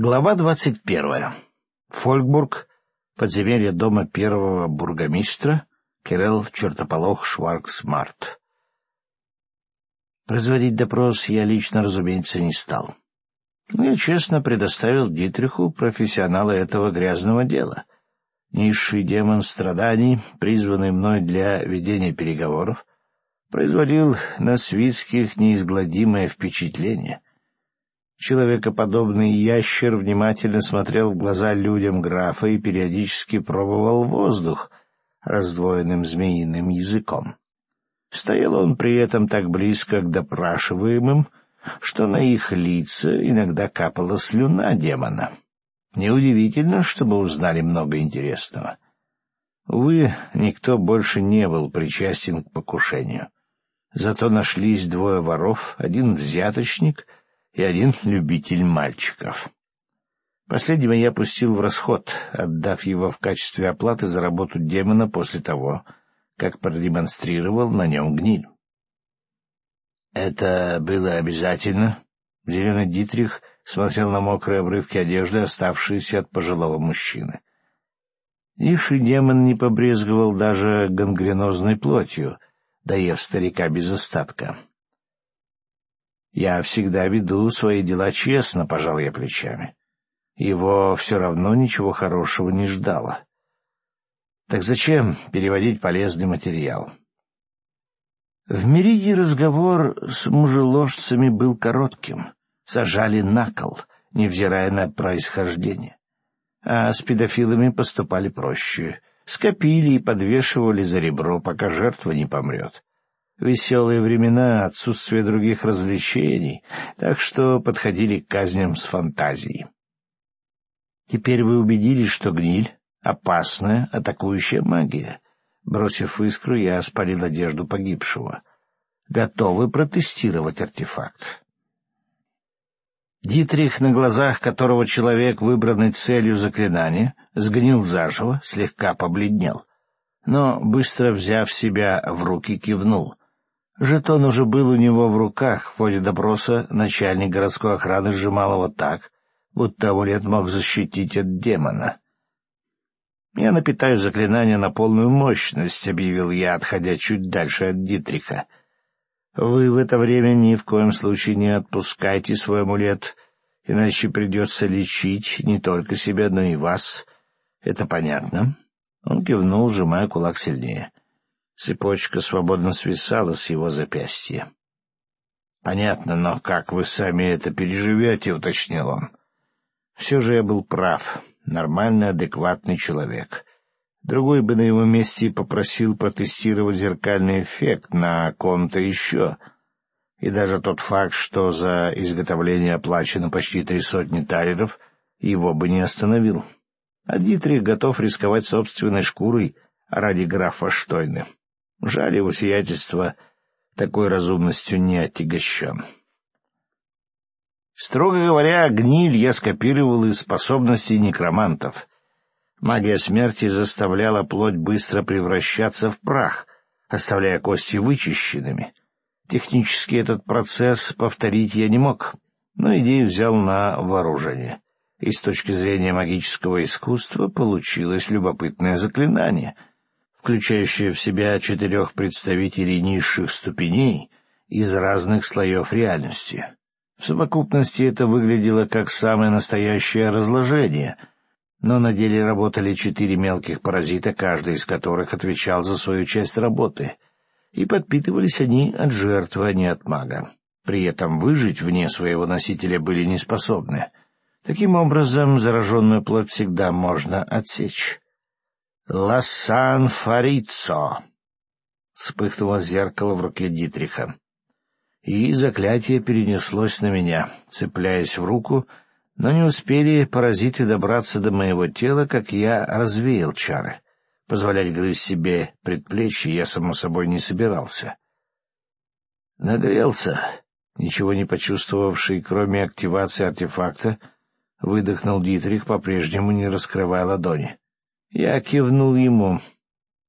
Глава двадцать первая. Фолькбург, подземелье дома первого бургомистра, Кирилл Чертополох Шварцмарт. Производить допрос я лично, разумеется, не стал. Но я честно предоставил Дитриху профессионала этого грязного дела. Низший демон страданий, призванный мной для ведения переговоров, производил на свитских неизгладимое впечатление — Человекоподобный ящер внимательно смотрел в глаза людям графа и периодически пробовал воздух раздвоенным змеиным языком. Стоял он при этом так близко к допрашиваемым, что на их лица иногда капала слюна демона. Неудивительно, чтобы узнали много интересного. Увы, никто больше не был причастен к покушению. Зато нашлись двое воров, один взяточник — и один любитель мальчиков. Последнего я пустил в расход, отдав его в качестве оплаты за работу демона после того, как продемонстрировал на нем гниль. «Это было обязательно?» Зеленый Дитрих смотрел на мокрые обрывки одежды, оставшиеся от пожилого мужчины. Низший демон не побрезговал даже гангренозной плотью, доев старика без остатка. Я всегда веду свои дела честно, — пожал я плечами. Его все равно ничего хорошего не ждало. Так зачем переводить полезный материал? В Мериде разговор с мужеложцами был коротким. Сажали на кол, невзирая на происхождение. А с педофилами поступали проще. Скопили и подвешивали за ребро, пока жертва не помрет веселые времена, отсутствие других развлечений, так что подходили к казням с фантазией. Теперь вы убедились, что гниль — опасная атакующая магия. Бросив искру, я спалил одежду погибшего. Готовы протестировать артефакт. Дитрих, на глазах которого человек, выбранный целью заклинания, сгнил заживо, слегка побледнел. Но, быстро взяв себя в руки, кивнул. Жетон уже был у него в руках. В ходе допроса начальник городской охраны сжимал его так, будто амулет мог защитить от демона. «Я напитаю заклинание на полную мощность», — объявил я, отходя чуть дальше от Дитриха. «Вы в это время ни в коем случае не отпускайте свой амулет, иначе придется лечить не только себя, но и вас. Это понятно?» Он кивнул, сжимая кулак сильнее. Цепочка свободно свисала с его запястья. — Понятно, но как вы сами это переживете, — уточнил он. Все же я был прав. Нормальный, адекватный человек. Другой бы на его месте попросил протестировать зеркальный эффект на ком-то еще. И даже тот факт, что за изготовление оплачено почти три сотни талеров, его бы не остановил. А Дитрих готов рисковать собственной шкурой ради графа Штойна. Жаль, его сиятельство такой разумностью не отягощен. Строго говоря, гниль я скопировал из способностей некромантов. Магия смерти заставляла плоть быстро превращаться в прах, оставляя кости вычищенными. Технически этот процесс повторить я не мог, но идею взял на вооружение. И с точки зрения магического искусства получилось любопытное заклинание — включающая в себя четырех представителей низших ступеней из разных слоев реальности. В совокупности это выглядело как самое настоящее разложение, но на деле работали четыре мелких паразита, каждый из которых отвечал за свою часть работы, и подпитывались они от жертвы, а не от мага. При этом выжить вне своего носителя были не способны. Таким образом, зараженную плоть всегда можно отсечь. «Лассан Фарицо!» — вспыхнуло зеркало в руке Дитриха. И заклятие перенеслось на меня, цепляясь в руку, но не успели паразиты добраться до моего тела, как я развеял чары. Позволять грызть себе предплечье я, само собой, не собирался. Нагрелся, ничего не почувствовавший, кроме активации артефакта, выдохнул Дитрих, по-прежнему не раскрывая ладони. Я кивнул ему.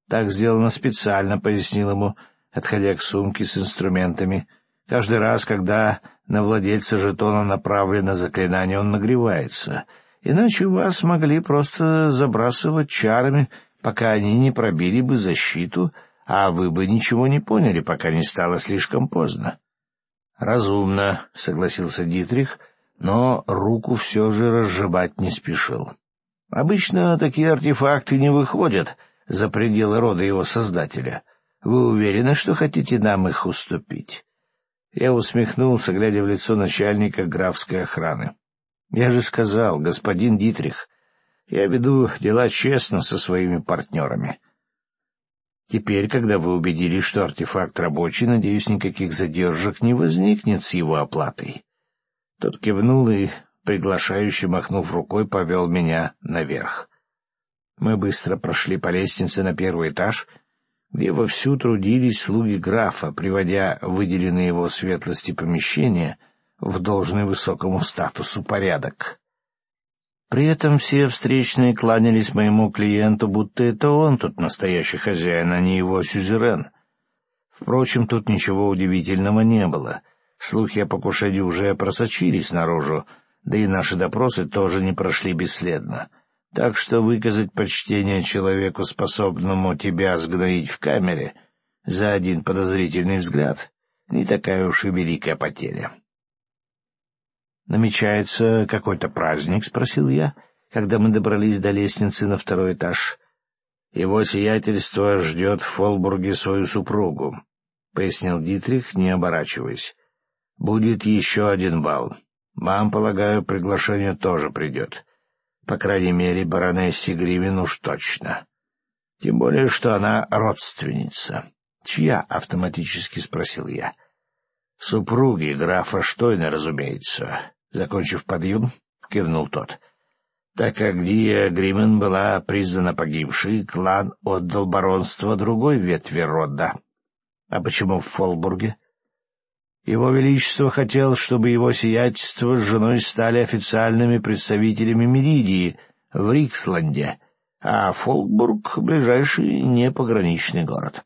Так сделано специально, — пояснил ему, отходя к сумке с инструментами, Каждый раз, когда на владельца жетона направлено заклинание, он нагревается. Иначе вас могли просто забрасывать чарами, пока они не пробили бы защиту, а вы бы ничего не поняли, пока не стало слишком поздно. — Разумно, — согласился Дитрих, но руку все же разжевать не спешил. Обычно такие артефакты не выходят за пределы рода его создателя. Вы уверены, что хотите нам их уступить? Я усмехнулся, глядя в лицо начальника графской охраны. Я же сказал, господин Дитрих, я веду дела честно со своими партнерами. Теперь, когда вы убедились, что артефакт рабочий, надеюсь, никаких задержек не возникнет с его оплатой. Тот кивнул и, приглашающе махнув рукой, повел меня наверх. Мы быстро прошли по лестнице на первый этаж, где вовсю трудились слуги графа, приводя выделенные его светлости помещения в должный высокому статусу порядок. При этом все встречные кланялись моему клиенту, будто это он тут настоящий хозяин, а не его сюзерен. Впрочем, тут ничего удивительного не было. Слухи о покушении уже просочились наружу, да и наши допросы тоже не прошли бесследно. Так что выказать почтение человеку, способному тебя сгноить в камере, за один подозрительный взгляд, не такая уж и великая потеря. «Намечается какой-то праздник?» — спросил я, когда мы добрались до лестницы на второй этаж. «Его сиятельство ждет в Фолбурге свою супругу», — пояснил Дитрих, не оборачиваясь. «Будет еще один бал. Вам, полагаю, приглашение тоже придет. По крайней мере, баронессе Гривен уж точно. Тем более, что она родственница». «Чья?» — автоматически спросил я. «Супруги графа Штойна, разумеется. Закончив подъем, кивнул тот. Так как Дия Гримен была признана погибшей, клан отдал баронство другой ветви рода. А почему в Фолбурге? Его Величество хотел, чтобы его сиятельство с женой стали официальными представителями Меридии в Риксланде, а Фолкбург — ближайший непограничный город.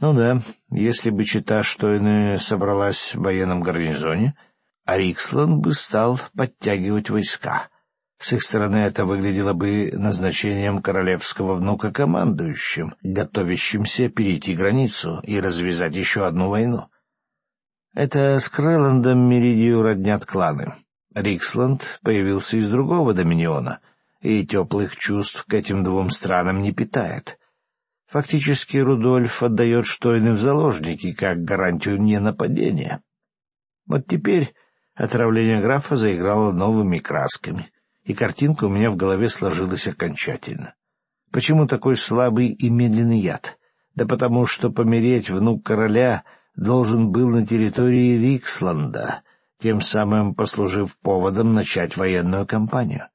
Ну да, если бы чита Штойны собралась в военном гарнизоне — а Риксланд бы стал подтягивать войска. С их стороны это выглядело бы назначением королевского внука командующим, готовящимся перейти границу и развязать еще одну войну. Это с Крэландом Меридию роднят кланы. Риксланд появился из другого доминиона, и теплых чувств к этим двум странам не питает. Фактически Рудольф отдает Штойны в заложники как гарантию ненападения. Вот теперь Отравление графа заиграло новыми красками, и картинка у меня в голове сложилась окончательно. Почему такой слабый и медленный яд? Да потому что помереть внук короля должен был на территории Риксланда, тем самым послужив поводом начать военную кампанию.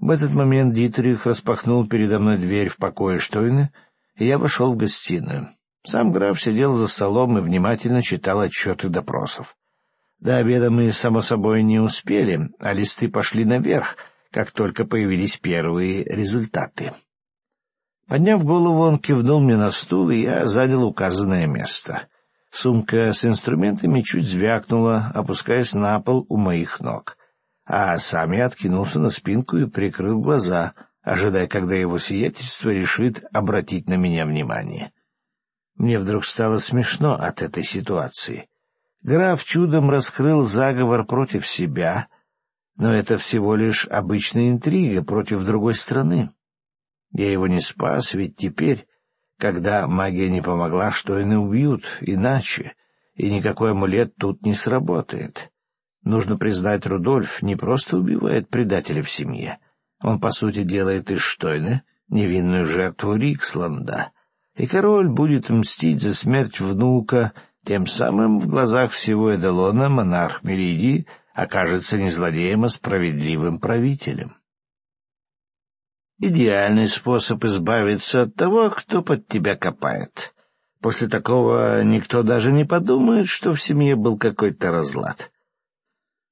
В этот момент Дитрих распахнул передо мной дверь в покое Штойна, и я вошел в гостиную. Сам граф сидел за столом и внимательно читал отчеты допросов. До обеда мы, само собой, не успели, а листы пошли наверх, как только появились первые результаты. Подняв голову, он кивнул мне на стул, и я занял указанное место. Сумка с инструментами чуть звякнула, опускаясь на пол у моих ног. А сам я откинулся на спинку и прикрыл глаза, ожидая, когда его сиятельство решит обратить на меня внимание. Мне вдруг стало смешно от этой ситуации. Граф чудом раскрыл заговор против себя, но это всего лишь обычная интрига против другой страны. Я его не спас, ведь теперь, когда магия не помогла, что и убьют, иначе, и никакой амулет тут не сработает. Нужно признать, Рудольф не просто убивает предателя в семье. Он, по сути, делает из Штойна невинную жертву Риксланда, и король будет мстить за смерть внука тем самым в глазах всего Эделона монарх Меридии окажется не злодеем, а справедливым правителем. Идеальный способ избавиться от того, кто под тебя копает. После такого никто даже не подумает, что в семье был какой-то разлад.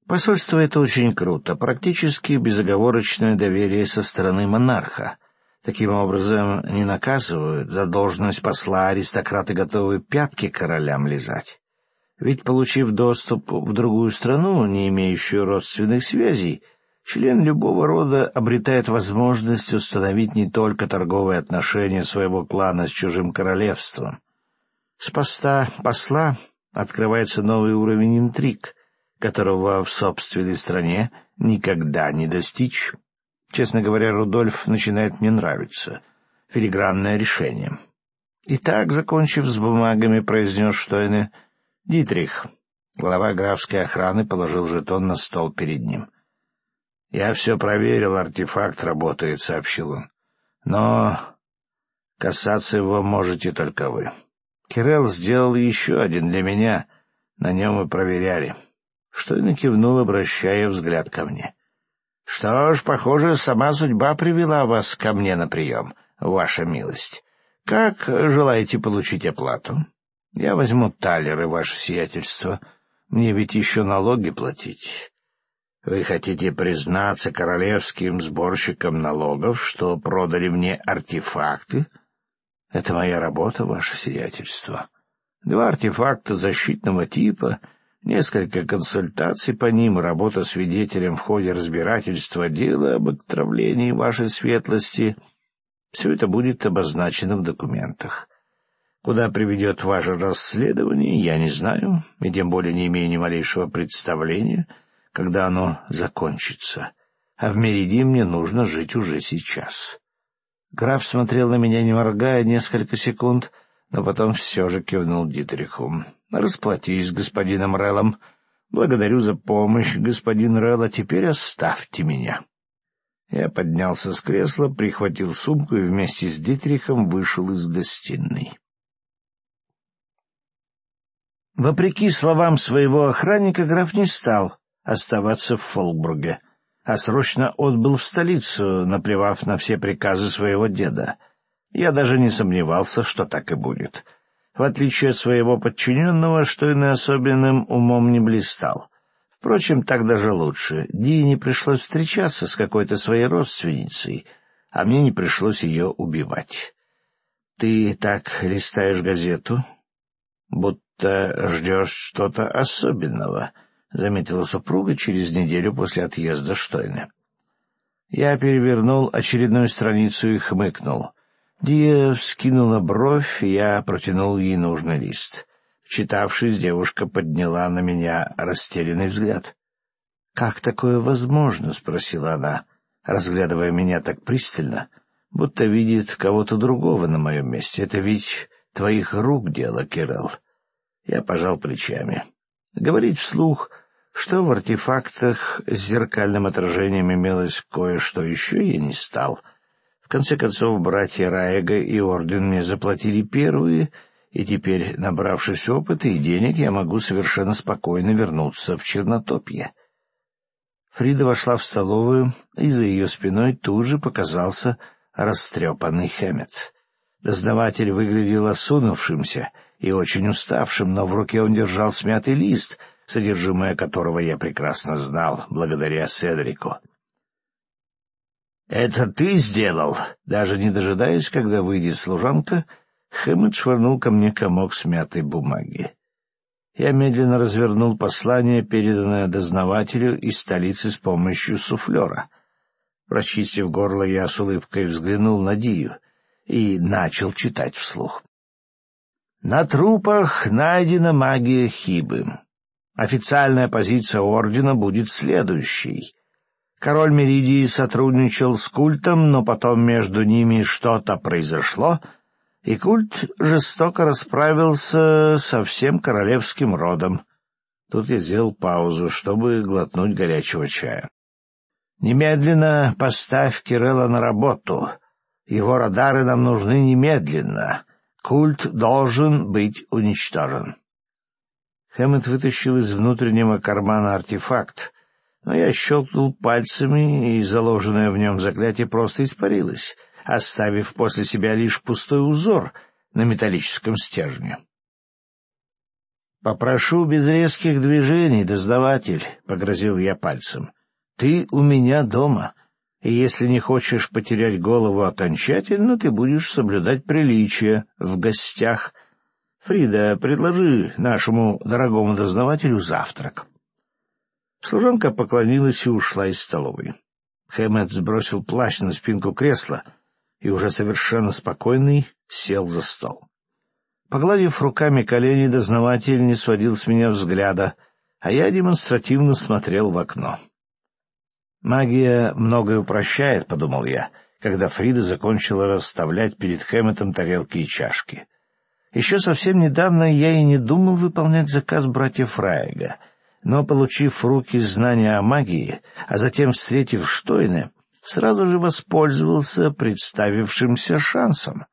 Посольство — это очень круто, практически безоговорочное доверие со стороны монарха. Таким образом, не наказывают, за должность посла аристократы готовы пятки королям лизать. Ведь, получив доступ в другую страну, не имеющую родственных связей, член любого рода обретает возможность установить не только торговые отношения своего клана с чужим королевством. С поста посла открывается новый уровень интриг, которого в собственной стране никогда не достичь. Честно говоря, Рудольф начинает мне нравиться. Филигранное решение. Итак, закончив с бумагами, произнес Штойне, «Дитрих». Глава графской охраны положил жетон на стол перед ним. «Я все проверил, артефакт работает», — сообщил он. «Но касаться его можете только вы. Кирелл сделал еще один для меня, на нем мы проверяли». Штойне кивнул, обращая взгляд ко мне. Что ж, похоже, сама судьба привела вас ко мне на прием, ваша милость. Как желаете получить оплату? Я возьму талеры, ваше сиятельство. Мне ведь еще налоги платить. Вы хотите признаться королевским сборщикам налогов, что продали мне артефакты? Это моя работа, ваше сиятельство. Два артефакта защитного типа — Несколько консультаций по ним, работа свидетелем в ходе разбирательства дела об отравлении вашей светлости — все это будет обозначено в документах. Куда приведет ваше расследование, я не знаю, и тем более не имею ни малейшего представления, когда оно закончится. А в Мериди мне нужно жить уже сейчас. Граф смотрел на меня, не моргая, несколько секунд — но потом все же кивнул Дитриху. — Расплатись с господином Реллом. Благодарю за помощь, господин Релл, а теперь оставьте меня. Я поднялся с кресла, прихватил сумку и вместе с Дитрихом вышел из гостиной. Вопреки словам своего охранника, граф не стал оставаться в Фолкбурге, а срочно отбыл в столицу, наплевав на все приказы своего деда — я даже не сомневался, что так и будет. В отличие от своего подчиненного, что и на особенным умом не блистал. Впрочем, так даже лучше. Ди не пришлось встречаться с какой-то своей родственницей, а мне не пришлось ее убивать. — Ты так листаешь газету, будто ждешь что-то особенного, — заметила супруга через неделю после отъезда Штойна. Я перевернул очередную страницу и хмыкнул. Дия вскинула бровь, и я протянул ей нужный лист. Читавшись, девушка подняла на меня растерянный взгляд. — Как такое возможно? — спросила она, разглядывая меня так пристально, будто видит кого-то другого на моем месте. Это ведь твоих рук дело, Кирелл. Я пожал плечами. Говорить вслух, что в артефактах с зеркальным отражением имелось кое-что еще, я не стал — в конце концов, братья Раега и Орден мне заплатили первые, и теперь, набравшись опыта и денег, я могу совершенно спокойно вернуться в Чернотопье. Фрида вошла в столовую, и за ее спиной тут же показался растрепанный Хэммет. Дознаватель выглядел осунувшимся и очень уставшим, но в руке он держал смятый лист, содержимое которого я прекрасно знал, благодаря Седрику. «Это ты сделал?» Даже не дожидаясь, когда выйдет служанка, Хэммет швырнул ко мне комок смятой бумаги. Я медленно развернул послание, переданное дознавателю из столицы с помощью суфлера. Прочистив горло, я с улыбкой взглянул на Дию и начал читать вслух. На трупах найдена магия Хибы. Официальная позиция Ордена будет следующей. Король Меридии сотрудничал с культом, но потом между ними что-то произошло, и культ жестоко расправился со всем королевским родом. Тут я сделал паузу, чтобы глотнуть горячего чая. «Немедленно поставь Кирилла на работу. Его радары нам нужны немедленно. Культ должен быть уничтожен». Хэммет вытащил из внутреннего кармана артефакт, но я щелкнул пальцами, и заложенное в нем заклятие просто испарилось, оставив после себя лишь пустой узор на металлическом стержне. «Попрошу без резких движений, дознаватель», — погрозил я пальцем. «Ты у меня дома, и если не хочешь потерять голову окончательно, ты будешь соблюдать приличия в гостях». Фрида, предложи нашему дорогому дознавателю завтрак. Служанка поклонилась и ушла из столовой. Хэммет сбросил плащ на спинку кресла и уже совершенно спокойный сел за стол. Погладив руками колени, дознаватель не сводил с меня взгляда, а я демонстративно смотрел в окно. «Магия многое упрощает», — подумал я, когда Фрида закончила расставлять перед Хэмметом тарелки и чашки. Еще совсем недавно я и не думал выполнять заказ братьев Фрайга, но, получив в руки знания о магии, а затем встретив Штойне, сразу же воспользовался представившимся шансом.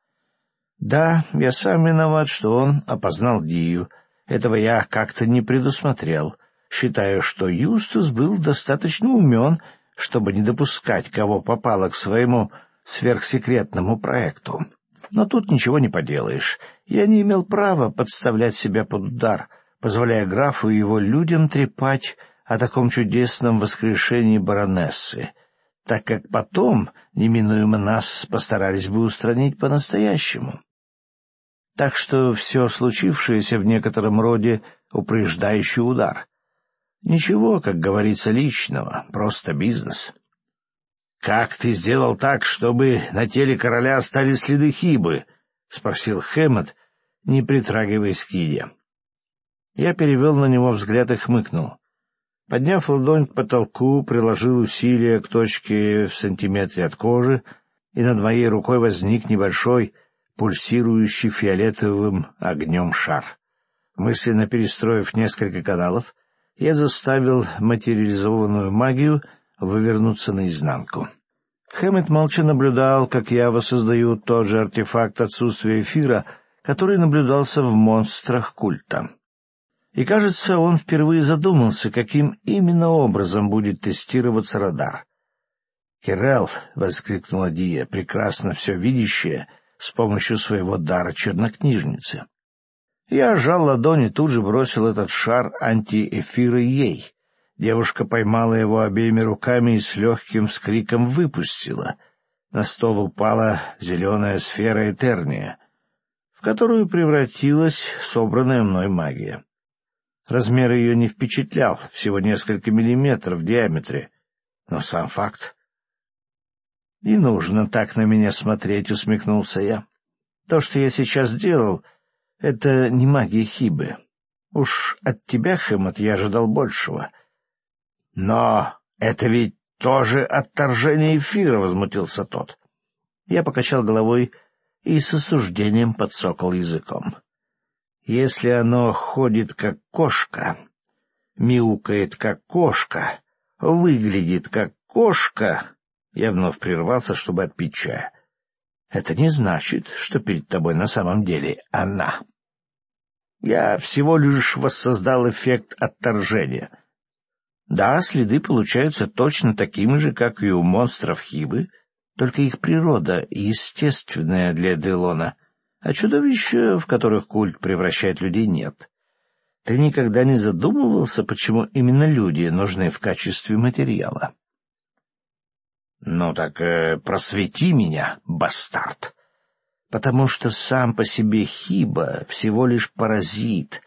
Да, я сам виноват, что он опознал Дию. Этого я как-то не предусмотрел, считая, что Юстус был достаточно умен, чтобы не допускать кого попало к своему сверхсекретному проекту. Но тут ничего не поделаешь. Я не имел права подставлять себя под удар, позволяя графу и его людям трепать о таком чудесном воскрешении баронессы, так как потом неминуемо нас постарались бы устранить по-настоящему. Так что все случившееся в некотором роде упреждающий удар. Ничего, как говорится, личного, просто бизнес. — Как ты сделал так, чтобы на теле короля остались следы хибы? — спросил Хэммет, не притрагиваясь к еде. Я перевел на него взгляд и хмыкнул. Подняв ладонь к потолку, приложил усилие к точке в сантиметре от кожи, и над моей рукой возник небольшой пульсирующий фиолетовым огнем шар. Мысленно перестроив несколько каналов, я заставил материализованную магию вывернуться наизнанку. Хэммет молча наблюдал, как я воссоздаю тот же артефакт отсутствия эфира, который наблюдался в монстрах культа. И, кажется, он впервые задумался, каким именно образом будет тестироваться радар. «Кирелл!» — воскликнула Дия, прекрасно все видящая — с помощью своего дара чернокнижницы. Я сжал ладони, тут же бросил этот шар антиэфира ей. Девушка поймала его обеими руками и с легким вскриком выпустила. На стол упала зеленая сфера Этерния, в которую превратилась собранная мной магия. Размер ее не впечатлял, всего несколько миллиметров в диаметре, но сам факт «Не нужно так на меня смотреть», — усмехнулся я. «То, что я сейчас делал, — это не магия Хибы. Уж от тебя, Хэммот, я ожидал большего». «Но это ведь тоже отторжение эфира», — возмутился тот. Я покачал головой и с осуждением подсокал языком. «Если оно ходит как кошка, мяукает как кошка, выглядит как кошка, я вновь прервался, чтобы отпить чая. Это не значит, что перед тобой на самом деле она. Я всего лишь воссоздал эффект отторжения. Да, следы получаются точно такими же, как и у монстров Хибы, только их природа естественная для Делона, а чудовища, в которых культ превращает людей, нет. Ты никогда не задумывался, почему именно люди нужны в качестве материала? «Ну так э, просвети меня, бастард!» «Потому что сам по себе Хиба всего лишь паразит,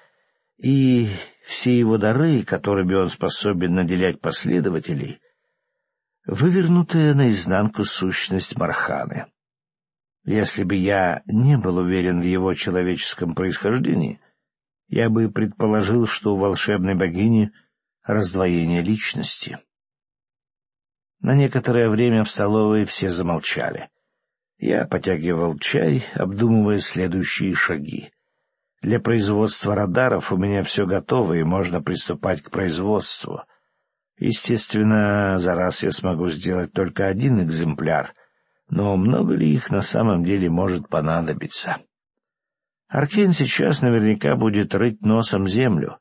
и все его дары, которыми он способен наделять последователей, вывернутая наизнанку сущность Марханы. Если бы я не был уверен в его человеческом происхождении, я бы предположил, что у волшебной богини раздвоение личности». На некоторое время в столовой все замолчали. Я потягивал чай, обдумывая следующие шаги. Для производства радаров у меня все готово, и можно приступать к производству. Естественно, за раз я смогу сделать только один экземпляр, но много ли их на самом деле может понадобиться? Аркен сейчас наверняка будет рыть носом землю,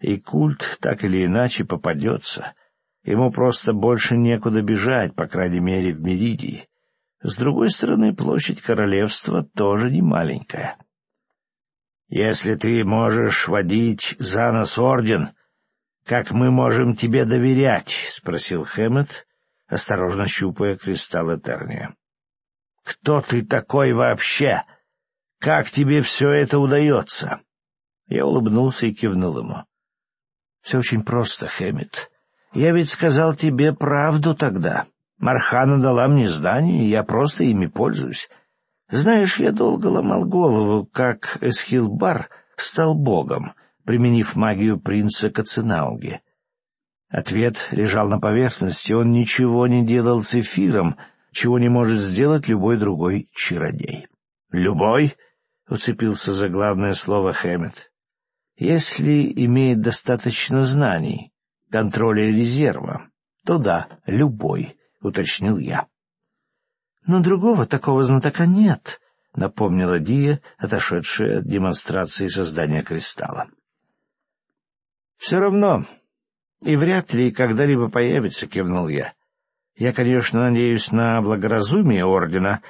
и культ так или иначе попадется — Ему просто больше некуда бежать, по крайней мере, в Меридии. С другой стороны, площадь королевства тоже не маленькая. «Если ты можешь водить за нос орден, как мы можем тебе доверять?» — спросил Хэммет, осторожно щупая кристалл Этерния. «Кто ты такой вообще? Как тебе все это удается?» Я улыбнулся и кивнул ему. — Все очень просто, Хэммит. Я ведь сказал тебе правду тогда. Мархана дала мне здание, и я просто ими пользуюсь. Знаешь, я долго ломал голову, как Эсхилбар стал богом, применив магию принца Каценауги. Ответ лежал на поверхности, он ничего не делал с эфиром, чего не может сделать любой другой чародей. «Любой?» — уцепился за главное слово Хэммет. «Если имеет достаточно знаний, контроля резерва, то да, любой», — уточнил я. «Но другого такого знатока нет», — напомнила Дия, отошедшая от демонстрации создания кристалла. «Все равно, и вряд ли когда-либо появится», — кивнул я. «Я, конечно, надеюсь на благоразумие Ордена,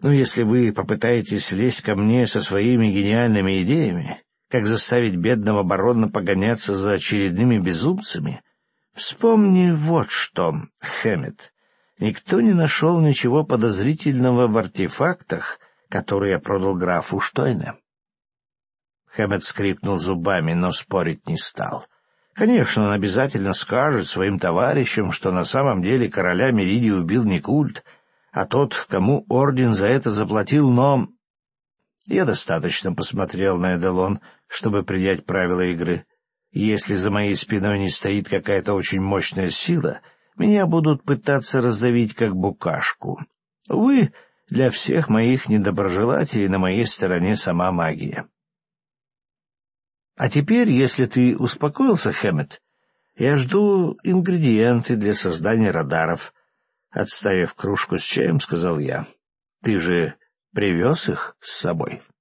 но если вы попытаетесь лезть ко мне со своими гениальными идеями, как заставить бедного барона погоняться за очередными безумцами, вспомни вот что, Хэммет. Никто не нашел ничего подозрительного в артефактах, которые я продал графу Штойне. Хэммет скрипнул зубами, но спорить не стал. Конечно, он обязательно скажет своим товарищам, что на самом деле короля Меридии убил не культ, а тот, кому орден за это заплатил, но... Я достаточно посмотрел на Эделон, чтобы принять правила игры. Если за моей спиной не стоит какая-то очень мощная сила, меня будут пытаться раздавить как букашку. Увы, для всех моих недоброжелателей на моей стороне сама магия. А теперь, если ты успокоился, Хэммет, я жду ингредиенты для создания радаров. Отставив кружку с чаем, сказал я. Ты же привез их с собой? —